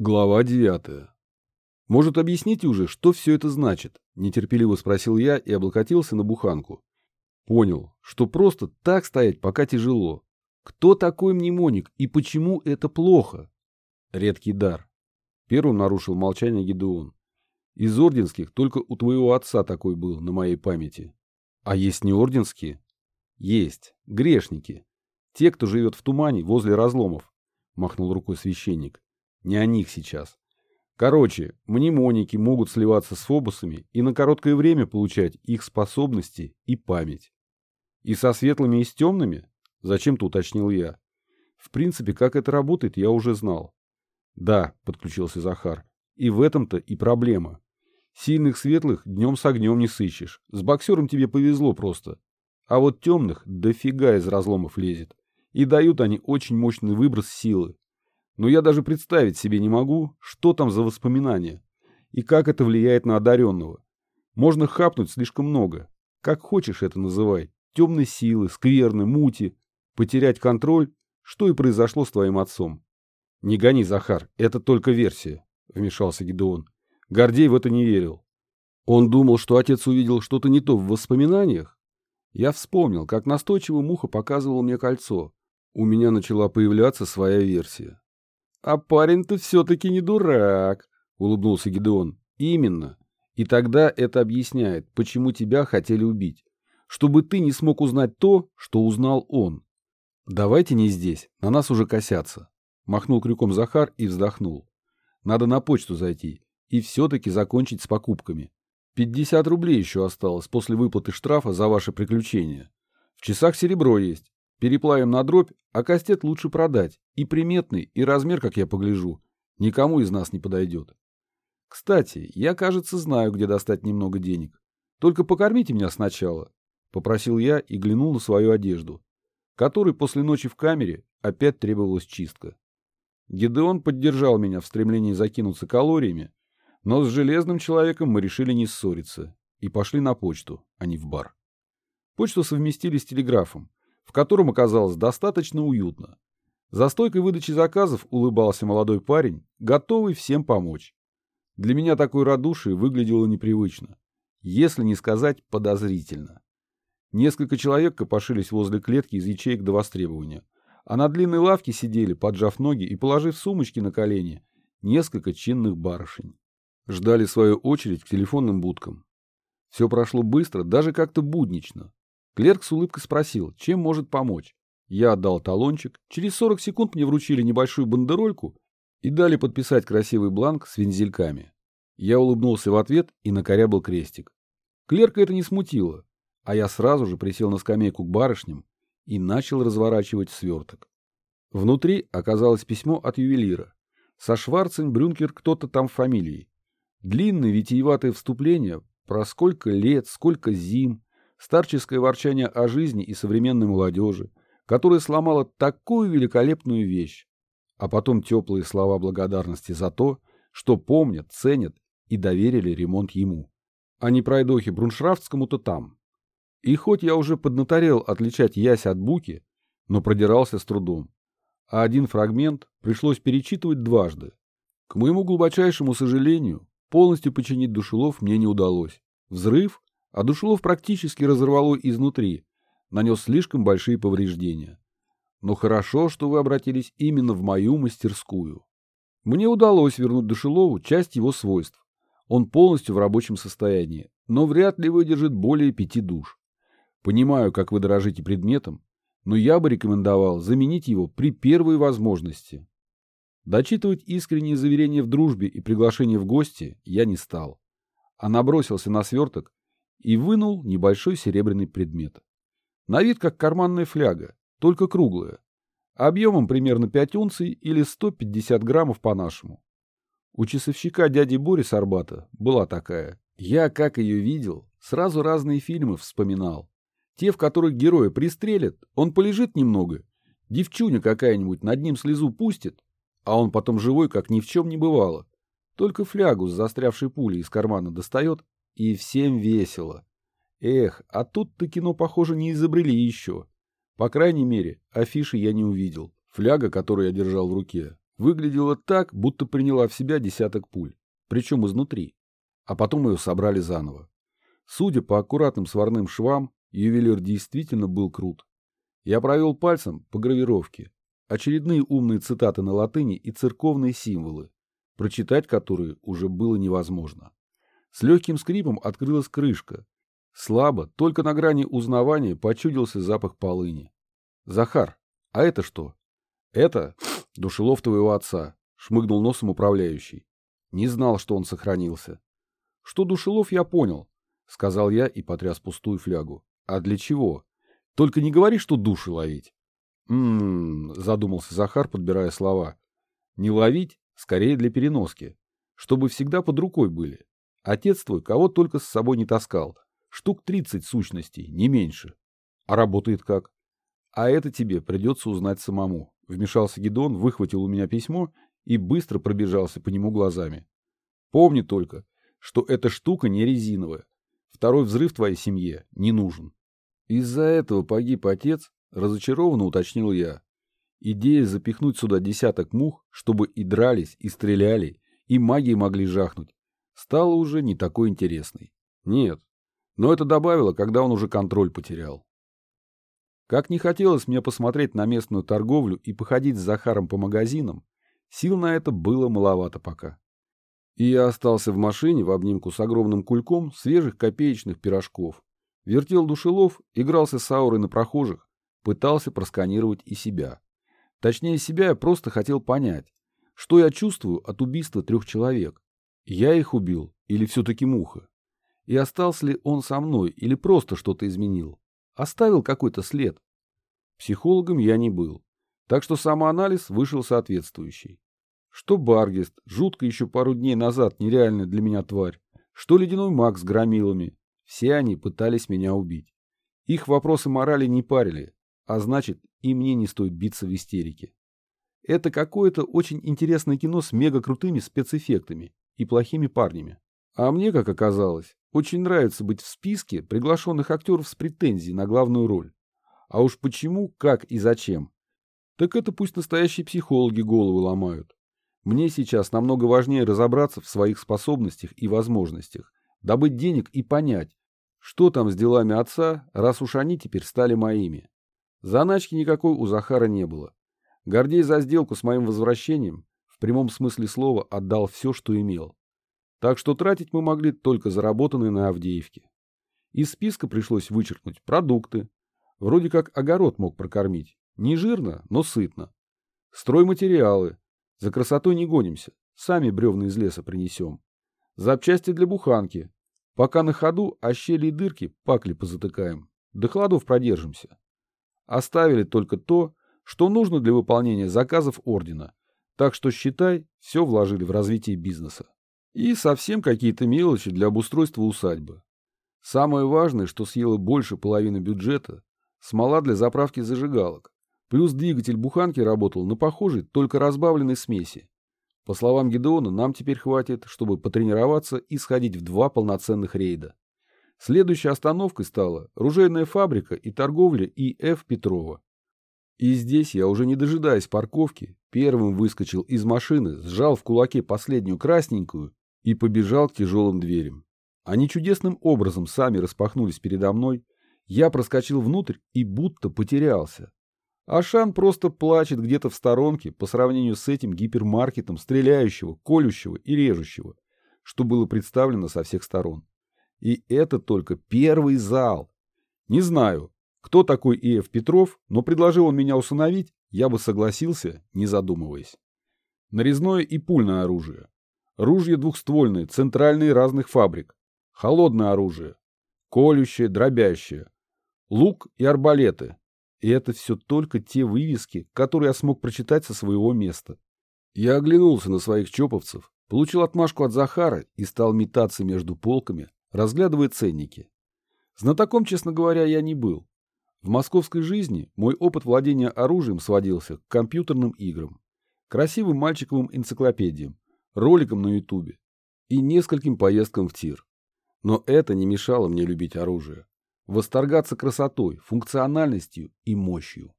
Глава девятая. «Может, объясните уже, что все это значит?» – нетерпеливо спросил я и облокотился на буханку. Понял, что просто так стоять пока тяжело. Кто такой мнемоник и почему это плохо? Редкий дар. Первым нарушил молчание Гедеон. Из орденских только у твоего отца такой был на моей памяти. А есть не орденские? Есть. Грешники. Те, кто живет в тумане возле разломов, махнул рукой священник. Не о них сейчас. Короче, мнемоники могут сливаться с фобусами и на короткое время получать их способности и память. И со светлыми и с темными? Зачем-то уточнил я. В принципе, как это работает, я уже знал. Да, подключился Захар. И в этом-то и проблема. Сильных светлых днем с огнем не сыщешь. С боксером тебе повезло просто. А вот темных дофига из разломов лезет. И дают они очень мощный выброс силы. Но я даже представить себе не могу, что там за воспоминания и как это влияет на одаренного. Можно хапнуть слишком много. Как хочешь это называй. Темной силы, скверны, мути. Потерять контроль, что и произошло с твоим отцом. Не гони, Захар, это только версия, вмешался Гидеон. Гордей в это не верил. Он думал, что отец увидел что-то не то в воспоминаниях. Я вспомнил, как настойчиво Муха показывал мне кольцо. У меня начала появляться своя версия. «А парень-то все-таки не дурак», — улыбнулся Гидеон. «Именно. И тогда это объясняет, почему тебя хотели убить. Чтобы ты не смог узнать то, что узнал он. Давайте не здесь, на нас уже косятся». Махнул крюком Захар и вздохнул. «Надо на почту зайти и все-таки закончить с покупками. 50 рублей еще осталось после выплаты штрафа за ваше приключение. В часах серебро есть. Переплавим на дробь, а кастет лучше продать. И приметный, и размер, как я погляжу, никому из нас не подойдет. Кстати, я, кажется, знаю, где достать немного денег. Только покормите меня сначала, — попросил я и глянул на свою одежду, которой после ночи в камере опять требовалась чистка. Гедеон поддержал меня в стремлении закинуться калориями, но с железным человеком мы решили не ссориться и пошли на почту, а не в бар. Почту совместили с телеграфом, в котором оказалось достаточно уютно. За стойкой выдачи заказов улыбался молодой парень, готовый всем помочь. Для меня такое радушие выглядело непривычно, если не сказать подозрительно. Несколько человек копошились возле клетки из ячеек до востребования, а на длинной лавке сидели, поджав ноги и положив сумочки на колени, несколько чинных барышень. Ждали свою очередь к телефонным будкам. Все прошло быстро, даже как-то буднично. Клерк с улыбкой спросил, чем может помочь. Я отдал талончик, через 40 секунд мне вручили небольшую бандерольку и дали подписать красивый бланк с вензельками. Я улыбнулся в ответ и накорябал крестик. Клерка это не смутило, а я сразу же присел на скамейку к барышням и начал разворачивать сверток. Внутри оказалось письмо от ювелира. Со Шварцен Брюнкер кто-то там в фамилии. Длинное витиеватое вступление про сколько лет, сколько зим, старческое ворчание о жизни и современной молодежи, которая сломала такую великолепную вещь, а потом теплые слова благодарности за то, что помнят, ценят и доверили ремонт ему, а не пройдохе Бруншрафтскому-то там. И хоть я уже поднаторел отличать ясь от буки, но продирался с трудом, а один фрагмент пришлось перечитывать дважды. К моему глубочайшему сожалению, полностью починить душелов мне не удалось. Взрыв а душелов практически разорвало изнутри, нанес слишком большие повреждения. Но хорошо, что вы обратились именно в мою мастерскую. Мне удалось вернуть Душелову часть его свойств. Он полностью в рабочем состоянии, но вряд ли выдержит более пяти душ. Понимаю, как вы дорожите предметом, но я бы рекомендовал заменить его при первой возможности. Дочитывать искренние заверения в дружбе и приглашение в гости я не стал, а набросился на сверток и вынул небольшой серебряный предмет. На вид как карманная фляга, только круглая. Объемом примерно 5 унций или 150 граммов по-нашему. У часовщика дяди Бори с Арбата была такая. Я, как ее видел, сразу разные фильмы вспоминал. Те, в которых героя пристрелят, он полежит немного, девчуня какая-нибудь над ним слезу пустит, а он потом живой, как ни в чем не бывало. Только флягу с застрявшей пулей из кармана достает и всем весело. Эх, а тут-то кино, похоже, не изобрели еще. По крайней мере, афиши я не увидел. Фляга, которую я держал в руке, Выглядела так, будто приняла в себя десяток пуль, причем изнутри. А потом ее собрали заново. Судя по аккуратным сварным швам, ювелир действительно был крут. Я провел пальцем по гравировке. Очередные умные цитаты на латыни и церковные символы, прочитать которые уже было невозможно. С легким скрипом открылась крышка. Слабо, только на грани узнавания почудился запах полыни. «Захар, а это что?» «Это душелов твоего отца», — шмыгнул носом управляющий. Не знал, что он сохранился. «Что душелов, я понял», — сказал я и потряс пустую флягу. «А для чего? Только не говори, что души ловить». «М-м-м», задумался Захар, подбирая слова. «Не ловить, скорее для переноски, чтобы всегда под рукой были. Отец твой кого только с собой не таскал. Штук тридцать сущностей, не меньше. А работает как? А это тебе придется узнать самому. Вмешался Гедон, выхватил у меня письмо и быстро пробежался по нему глазами. Помни только, что эта штука не резиновая. Второй взрыв твоей семье не нужен. Из-за этого погиб отец, разочарованно уточнил я. Идея запихнуть сюда десяток мух, чтобы и дрались, и стреляли, и магии могли жахнуть, стала уже не такой интересной. Нет, но это добавило, когда он уже контроль потерял. Как не хотелось мне посмотреть на местную торговлю и походить с Захаром по магазинам, сил на это было маловато пока. И я остался в машине в обнимку с огромным кульком свежих копеечных пирожков. Вертел душелов, игрался с аурой на прохожих, пытался просканировать и себя. Точнее, себя я просто хотел понять, что я чувствую от убийства трех человек. Я их убил или все-таки муха? И остался ли он со мной или просто что-то изменил? Оставил какой-то след? Психологом я не был, так что самоанализ вышел соответствующий. Что Баргест, жутко еще пару дней назад нереальная для меня тварь, что ледяной маг с громилами, все они пытались меня убить. Их вопросы морали не парили, а значит, и мне не стоит биться в истерике. Это какое-то очень интересное кино с мега крутыми спецэффектами и плохими парнями. А мне, как оказалось, очень нравится быть в списке приглашенных актеров с претензией на главную роль. А уж почему, как и зачем. Так это пусть настоящие психологи головы ломают. Мне сейчас намного важнее разобраться в своих способностях и возможностях, добыть денег и понять, что там с делами отца, раз уж они теперь стали моими. Заначки никакой у Захара не было. Гордей за сделку с моим возвращением в прямом смысле слова отдал все, что имел. Так что тратить мы могли только заработанные на Авдеевке. Из списка пришлось вычеркнуть продукты. Вроде как огород мог прокормить. Не жирно, но сытно. Стройматериалы. За красотой не гонимся. Сами бревна из леса принесем. Запчасти для буханки. Пока на ходу, а щели и дырки пакли позатыкаем. До холодов продержимся. Оставили только то, что нужно для выполнения заказов ордена. Так что, считай, все вложили в развитие бизнеса. И совсем какие-то мелочи для обустройства усадьбы. Самое важное, что съело больше половины бюджета – смола для заправки зажигалок. Плюс двигатель буханки работал на похожей, только разбавленной смеси. По словам Гедеона, нам теперь хватит, чтобы потренироваться и сходить в два полноценных рейда. Следующей остановкой стала ружейная фабрика и торговля И.Ф. Петрова. И здесь я, уже не дожидаясь парковки, первым выскочил из машины, сжал в кулаке последнюю красненькую и побежал к тяжелым дверям. Они чудесным образом сами распахнулись передо мной, я проскочил внутрь и будто потерялся. Ашан просто плачет где-то в сторонке по сравнению с этим гипермаркетом стреляющего, колющего и режущего, что было представлено со всех сторон. И это только первый зал. Не знаю, кто такой И.Ф. Петров, но предложил он меня усыновить, я бы согласился, не задумываясь. Нарезное и пульное оружие. Ружья двухствольные, центральные разных фабрик. Холодное оружие. Колющее, дробящее. Лук и арбалеты. И это все только те вывески, которые я смог прочитать со своего места. Я оглянулся на своих чоповцев, получил отмашку от Захара и стал метаться между полками, разглядывая ценники. Знатоком, честно говоря, я не был. В московской жизни мой опыт владения оружием сводился к компьютерным играм, красивым мальчиковым энциклопедиям, роликам на ютубе и нескольким поездкам в тир. Но это не мешало мне любить оружие, восторгаться красотой, функциональностью и мощью.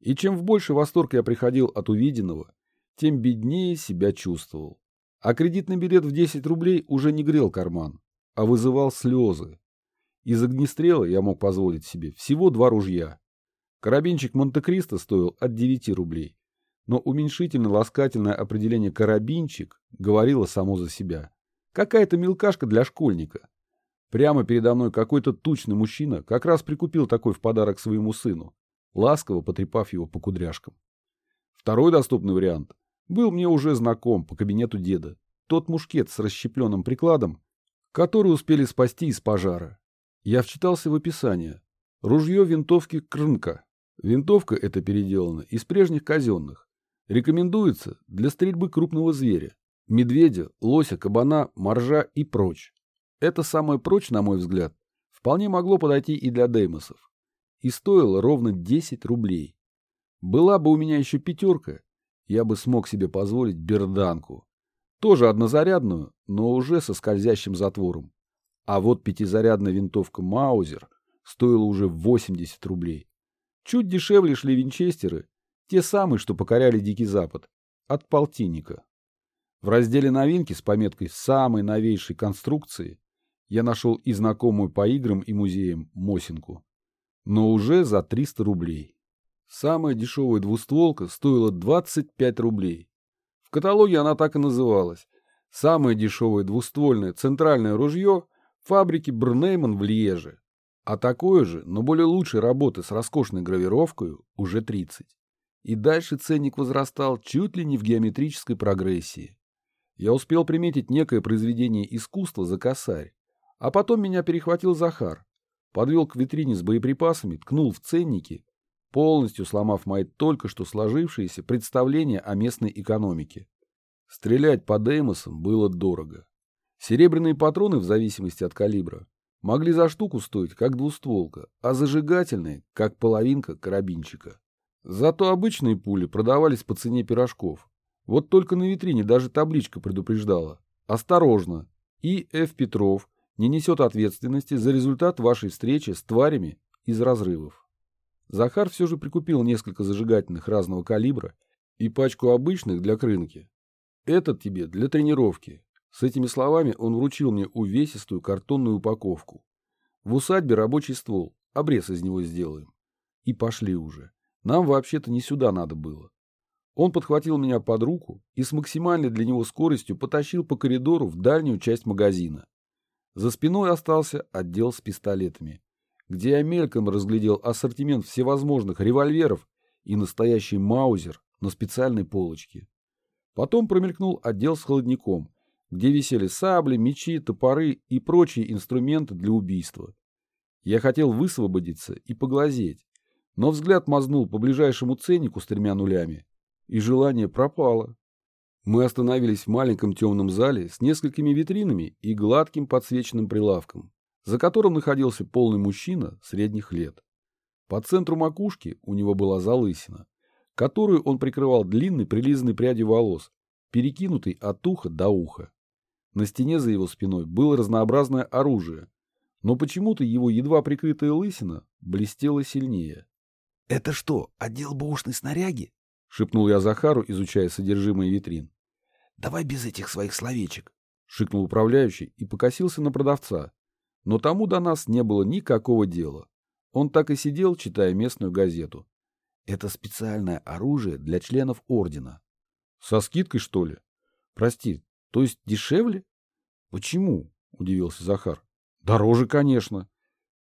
И чем в больший восторг я приходил от увиденного, тем беднее себя чувствовал. А кредитный билет в 10 рублей уже не грел карман, а вызывал слезы. Из огнестрела я мог позволить себе всего два ружья. Карабинчик Монте-Кристо стоил от 9 рублей, но уменьшительно-ласкательное определение «карабинчик» говорило само за себя. Какая-то мелкашка для школьника. Прямо передо мной какой-то тучный мужчина как раз прикупил такой в подарок своему сыну, ласково потрепав его по кудряшкам. Второй доступный вариант был мне уже знаком по кабинету деда. Тот мушкет с расщепленным прикладом, который успели спасти из пожара. Я вчитался в описание. Ружье винтовки Крнка. Винтовка эта переделана из прежних казенных. Рекомендуется для стрельбы крупного зверя. Медведя, лося, кабана, моржа и прочь. Это самое прочь, на мой взгляд, вполне могло подойти и для деймосов. И стоило ровно 10 рублей. Была бы у меня еще пятерка, я бы смог себе позволить берданку. Тоже однозарядную, но уже со скользящим затвором. А вот пятизарядная винтовка Маузер стоила уже 80 рублей. Чуть дешевле шли винчестеры, те самые, что покоряли Дикий Запад, от полтинника. В разделе новинки с пометкой самой новейшей конструкции я нашел и знакомую по играм и музеям Мосинку, но уже за 300 рублей. Самая дешевая двустволка стоила 25 рублей. В каталоге она так и называлась. Самое дешевое двуствольное центральное ружье фабрики Брнейман в Льеже. А такое же, но более лучшей работы с роскошной гравировкой уже 30. И дальше ценник возрастал чуть ли не в геометрической прогрессии. Я успел приметить некое произведение искусства за косарь. А потом меня перехватил Захар. Подвел к витрине с боеприпасами, ткнул в ценники, полностью сломав мои только что сложившиеся представления о местной экономике. Стрелять по Деймосам было дорого. Серебряные патроны, в зависимости от калибра, могли за штуку стоить, как двустволка, а зажигательные, как половинка карабинчика. Зато обычные пули продавались по цене пирожков. Вот только на витрине даже табличка предупреждала. Осторожно! И. Ф. Петров не несет ответственности за результат вашей встречи с тварями из разрывов. Захар все же прикупил несколько зажигательных разного калибра и пачку обычных для крынки. Этот тебе для тренировки. С этими словами он вручил мне увесистую картонную упаковку. В усадьбе рабочий ствол, обрез из него сделаем. И пошли уже. Нам вообще-то не сюда надо было. Он подхватил меня под руку и с максимальной для него скоростью потащил по коридору в дальнюю часть магазина. За спиной остался отдел с пистолетами, где я мельком разглядел ассортимент всевозможных револьверов и настоящий маузер на специальной полочке. Потом промелькнул отдел с холодником, где висели сабли, мечи, топоры и прочие инструменты для убийства. Я хотел высвободиться и поглазеть, но взгляд мазнул по ближайшему ценнику с тремя нулями, и желание пропало. Мы остановились в маленьком темном зале с несколькими витринами и гладким подсвеченным прилавком, за которым находился полный мужчина средних лет. По центру макушки у него была залысина, которую он прикрывал длинной прилизанной прядью волос, перекинутой от уха до уха. На стене за его спиной было разнообразное оружие, но почему-то его едва прикрытая лысина блестела сильнее. — Это что, отдел баушной снаряги? — шепнул я Захару, изучая содержимое витрин. — Давай без этих своих словечек, — шикнул управляющий и покосился на продавца. Но тому до нас не было никакого дела. Он так и сидел, читая местную газету. Это специальное оружие для членов ордена. — Со скидкой, что ли? Прости, то есть дешевле? Почему? Удивился Захар. Дороже, конечно.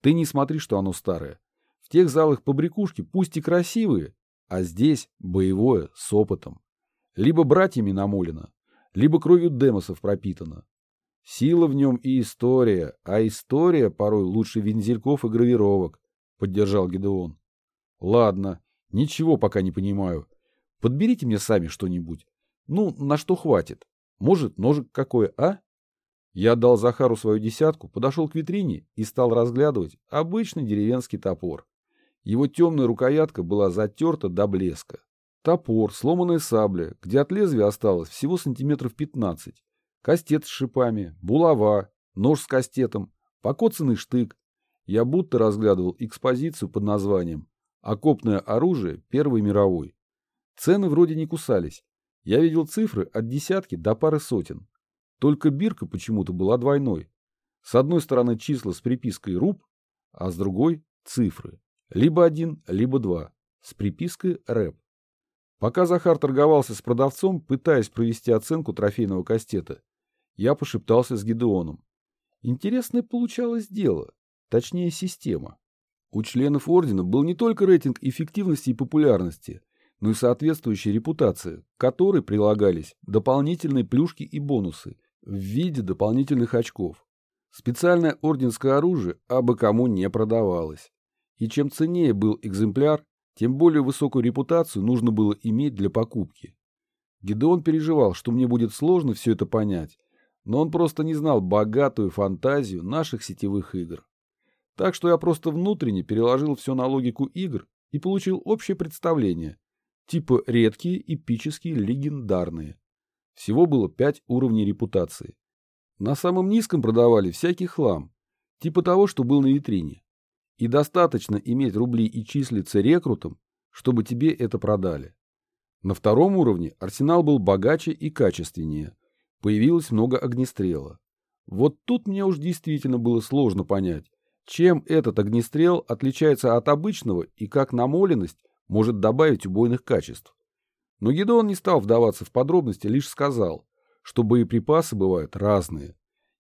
Ты не смотри, что оно старое. В тех залах побрякушки пусть и красивые, а здесь боевое с опытом. Либо братьями намолено, либо кровью демосов пропитано. Сила в нем и история, а история порой лучше вензельков и гравировок, поддержал Гедеон. Ладно, ничего пока не понимаю. Подберите мне сами что-нибудь. Ну, на что хватит. Может, ножик какой, а? Я отдал Захару свою десятку, подошел к витрине и стал разглядывать обычный деревенский топор. Его темная рукоятка была затерта до блеска. Топор, сломанная сабля, где от лезвия осталось всего сантиметров 15. Кастет с шипами, булава, нож с кастетом, покоцанный штык. Я будто разглядывал экспозицию под названием «Окопное оружие Первой мировой». Цены вроде не кусались, Я видел цифры от десятки до пары сотен. Только бирка почему-то была двойной. С одной стороны числа с припиской «руб», а с другой – цифры. Либо один, либо два. С припиской «рэп». Пока Захар торговался с продавцом, пытаясь провести оценку трофейного кастета, я пошептался с Гидеоном. Интересное получалось дело, точнее система. У членов ордена был не только рейтинг эффективности и популярности, но и соответствующая репутация, к которой прилагались дополнительные плюшки и бонусы в виде дополнительных очков. Специальное орденское оружие абы кому не продавалось. И чем ценнее был экземпляр, тем более высокую репутацию нужно было иметь для покупки. Гидеон переживал, что мне будет сложно все это понять, но он просто не знал богатую фантазию наших сетевых игр. Так что я просто внутренне переложил все на логику игр и получил общее представление, типа редкие, эпические, легендарные. Всего было пять уровней репутации. На самом низком продавали всякий хлам, типа того, что был на витрине. И достаточно иметь рубли и числиться рекрутом, чтобы тебе это продали. На втором уровне арсенал был богаче и качественнее. Появилось много огнестрела. Вот тут мне уж действительно было сложно понять, чем этот огнестрел отличается от обычного и как намоленность может добавить убойных качеств. Но Гедеон не стал вдаваться в подробности, лишь сказал, что боеприпасы бывают разные.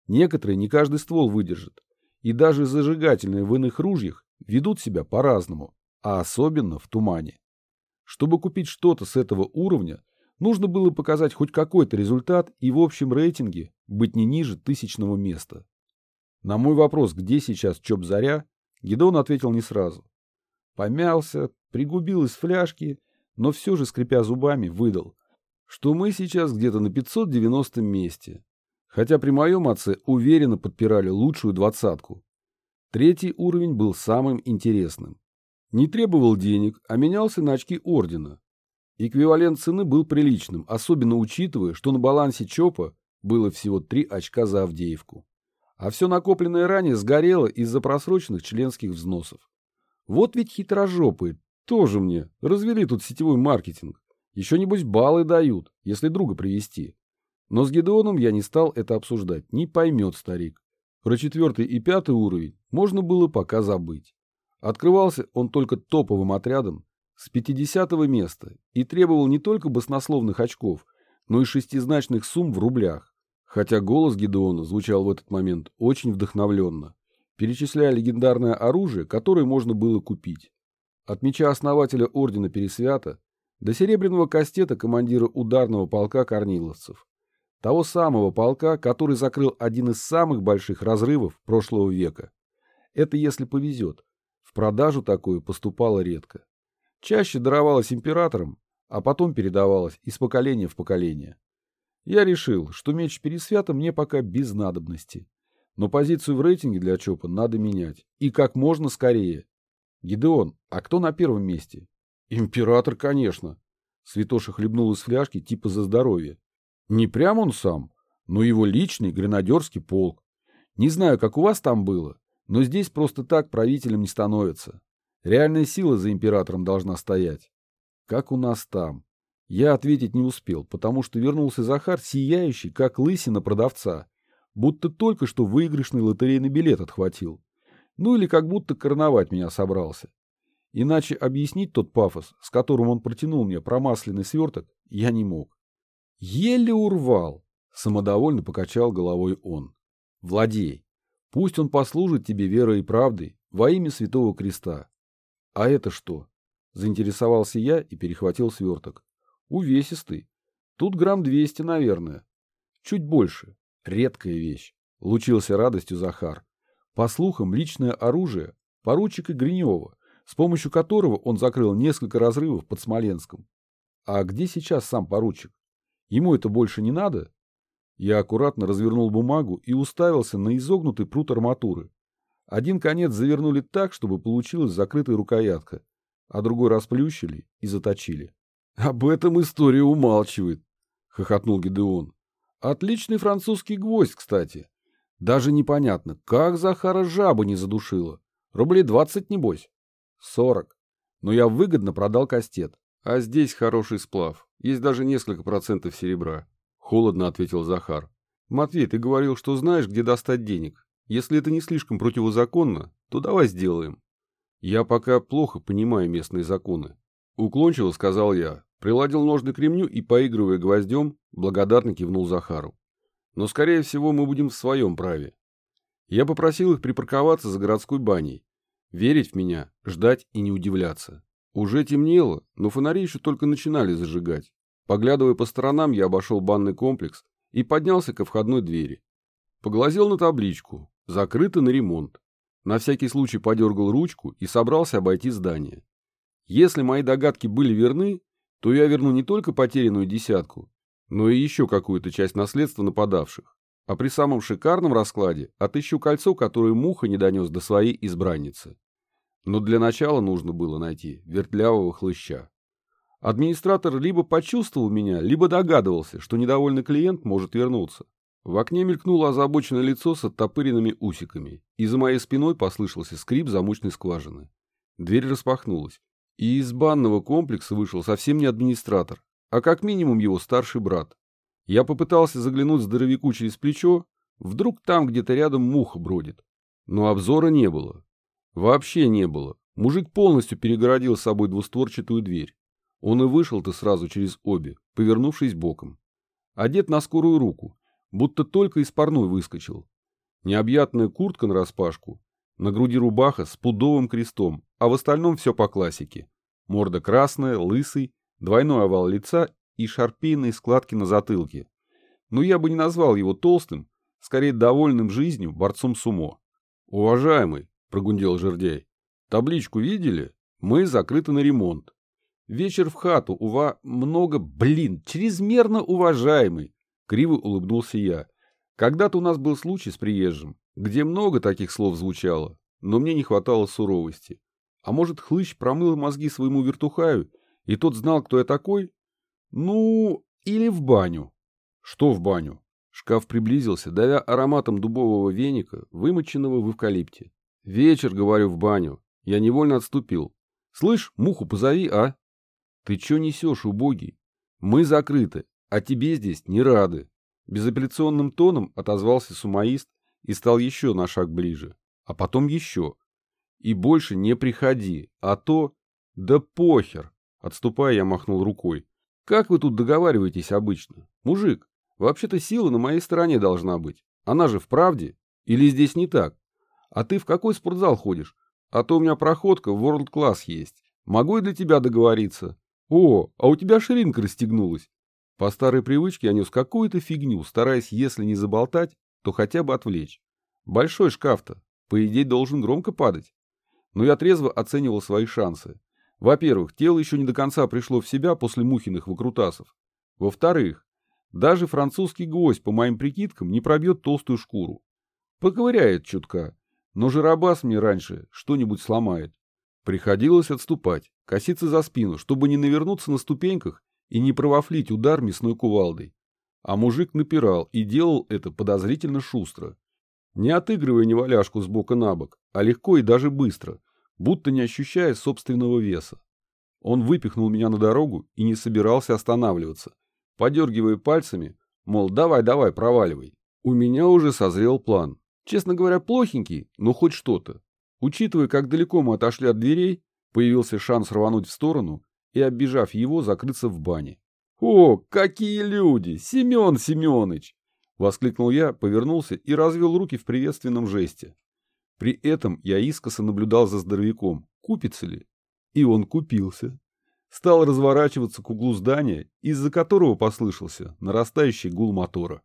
Некоторые не каждый ствол выдержит, и даже зажигательные в иных ружьях ведут себя по-разному, а особенно в тумане. Чтобы купить что-то с этого уровня, нужно было показать хоть какой-то результат и в общем рейтинге быть не ниже тысячного места. На мой вопрос, где сейчас Чоп Заря, Гедон ответил не сразу. Помялся, пригубил из фляжки, но все же, скрипя зубами, выдал, что мы сейчас где-то на 590 месте, хотя при моем отце уверенно подпирали лучшую двадцатку. Третий уровень был самым интересным. Не требовал денег, а менялся на очки ордена. Эквивалент цены был приличным, особенно учитывая, что на балансе ЧОПа было всего три очка за Авдеевку. А все накопленное ранее сгорело из-за просроченных членских взносов. Вот ведь хитрожопые, тоже мне, развели тут сетевой маркетинг. Еще небось баллы дают, если друга привести. Но с Гедеоном я не стал это обсуждать, не поймет старик. Про четвертый и пятый уровень можно было пока забыть. Открывался он только топовым отрядом с 50 места и требовал не только баснословных очков, но и шестизначных сумм в рублях. Хотя голос Гедеона звучал в этот момент очень вдохновленно перечисляя легендарное оружие, которое можно было купить. От меча основателя Ордена Пересвята до серебряного кастета командира ударного полка корниловцев. Того самого полка, который закрыл один из самых больших разрывов прошлого века. Это если повезет. В продажу такое поступало редко. Чаще даровалось императорам, а потом передавалось из поколения в поколение. Я решил, что меч Пересвята мне пока без надобности. Но позицию в рейтинге для ЧОПа надо менять. И как можно скорее. Гидеон, а кто на первом месте? Император, конечно. Святоша хлебнул из фляжки типа за здоровье. Не прям он сам, но его личный гренадерский полк. Не знаю, как у вас там было, но здесь просто так правителем не становится. Реальная сила за императором должна стоять. Как у нас там? Я ответить не успел, потому что вернулся Захар, сияющий, как лысина продавца будто только что выигрышный лотерейный билет отхватил. Ну или как будто короновать меня собрался. Иначе объяснить тот пафос, с которым он протянул мне промасленный сверток, я не мог. Еле урвал, самодовольно покачал головой он. Владей, пусть он послужит тебе верой и правдой во имя Святого Креста. А это что? Заинтересовался я и перехватил сверток. Увесистый. Тут грамм двести, наверное. Чуть больше. Редкая вещь. Лучился радостью Захар. По слухам, личное оружие поручика Гринева, с помощью которого он закрыл несколько разрывов под Смоленском. А где сейчас сам поручик? Ему это больше не надо? Я аккуратно развернул бумагу и уставился на изогнутый прут арматуры. Один конец завернули так, чтобы получилась закрытая рукоятка, а другой расплющили и заточили. — Об этом история умалчивает, — хохотнул Гидеон. Отличный французский гвоздь, кстати. Даже непонятно, как Захара жаба не задушила. Рублей двадцать, небось. Сорок. Но я выгодно продал кастет. А здесь хороший сплав. есть даже несколько процентов серебра. Холодно ответил Захар. Матвей, ты говорил, что знаешь, где достать денег. Если это не слишком противозаконно, то давай сделаем. Я пока плохо понимаю местные законы. Уклончиво сказал я, приладил ножны к ремню и, поигрывая гвоздем, благодарно кивнул Захару. Но, скорее всего, мы будем в своем праве. Я попросил их припарковаться за городской баней. Верить в меня, ждать и не удивляться. Уже темнело, но фонари еще только начинали зажигать. Поглядывая по сторонам, я обошел банный комплекс и поднялся ко входной двери. Поглазел на табличку «Закрыто на ремонт». На всякий случай подергал ручку и собрался обойти здание. Если мои догадки были верны, то я верну не только потерянную десятку, но и еще какую-то часть наследства нападавших. А при самом шикарном раскладе отыщу кольцо, которое Муха не донес до своей избранницы. Но для начала нужно было найти вертлявого хлыща. Администратор либо почувствовал меня, либо догадывался, что недовольный клиент может вернуться. В окне мелькнуло озабоченное лицо с оттопыренными усиками, и за моей спиной послышался скрип замочной скважины. Дверь распахнулась, и из банного комплекса вышел совсем не администратор, а как минимум его старший брат. Я попытался заглянуть здоровяку через плечо, вдруг там где-то рядом муха бродит. Но обзора не было. Вообще не было. Мужик полностью перегородил с собой двустворчатую дверь. Он и вышел-то сразу через обе, повернувшись боком. Одет на скорую руку, будто только из парной выскочил. Необъятная куртка нараспашку, на груди рубаха с пудовым крестом, а в остальном все по классике. Морда красная, лысый, двойной овал лица и шарпейные складки на затылке. Но я бы не назвал его толстым, скорее довольным жизнью борцом сумо. «Уважаемый», — прогундел жердяй, — «табличку видели? Мы закрыты на ремонт. Вечер в хату, ува, много, блин, чрезмерно уважаемый», — криво улыбнулся я. «Когда-то у нас был случай с приезжим, где много таких слов звучало, но мне не хватало суровости. А может, хлыщ промыл мозги своему вертухаю, и тот знал, кто я такой, ну, или в баню. Что в баню? Шкаф приблизился, давя ароматом дубового веника, вымоченного в эвкалипте. Вечер, говорю, в баню. Я невольно отступил. Слышь, муху позови, а? Ты чё несешь, убогий? Мы закрыты, а тебе здесь не рады. Безапелляционным тоном отозвался сумаист и стал еще на шаг ближе, а потом еще. И больше не приходи, а то... Да похер! Отступая, я махнул рукой. Как вы тут договариваетесь обычно? Мужик, вообще-то сила на моей стороне должна быть. Она же в правде. Или здесь не так? А ты в какой спортзал ходишь? А то у меня проходка в World Class есть. Могу и для тебя договориться. О, а у тебя ширинка расстегнулась. По старой привычке я нес какую-то фигню, стараясь, если не заболтать, то хотя бы отвлечь. Большой шкаф-то, по идее, должен громко падать. Но я трезво оценивал свои шансы. Во-первых, тело еще не до конца пришло в себя после Мухиных выкрутасов. Во-вторых, даже французский гвоздь, по моим прикидкам, не пробьет толстую шкуру. Поковыряет чутка, но жиробас мне раньше что-нибудь сломает. Приходилось отступать, коситься за спину, чтобы не навернуться на ступеньках и не провафлить удар мясной кувалдой. А мужик напирал и делал это подозрительно шустро. Не отыгрывая неваляшку с бока на бок, а легко и даже быстро, будто не ощущая собственного веса. Он выпихнул меня на дорогу и не собирался останавливаться, подергивая пальцами, мол, давай-давай, проваливай. У меня уже созрел план. Честно говоря, плохенький, но хоть что-то. Учитывая, как далеко мы отошли от дверей, появился шанс рвануть в сторону и, оббежав его, закрыться в бане. «О, какие люди! Семен Семенович!» — воскликнул я, повернулся и развел руки в приветственном жесте. При этом я искоса наблюдал за здоровяком, купится ли. И он купился. Стал разворачиваться к углу здания, из-за которого послышался нарастающий гул мотора.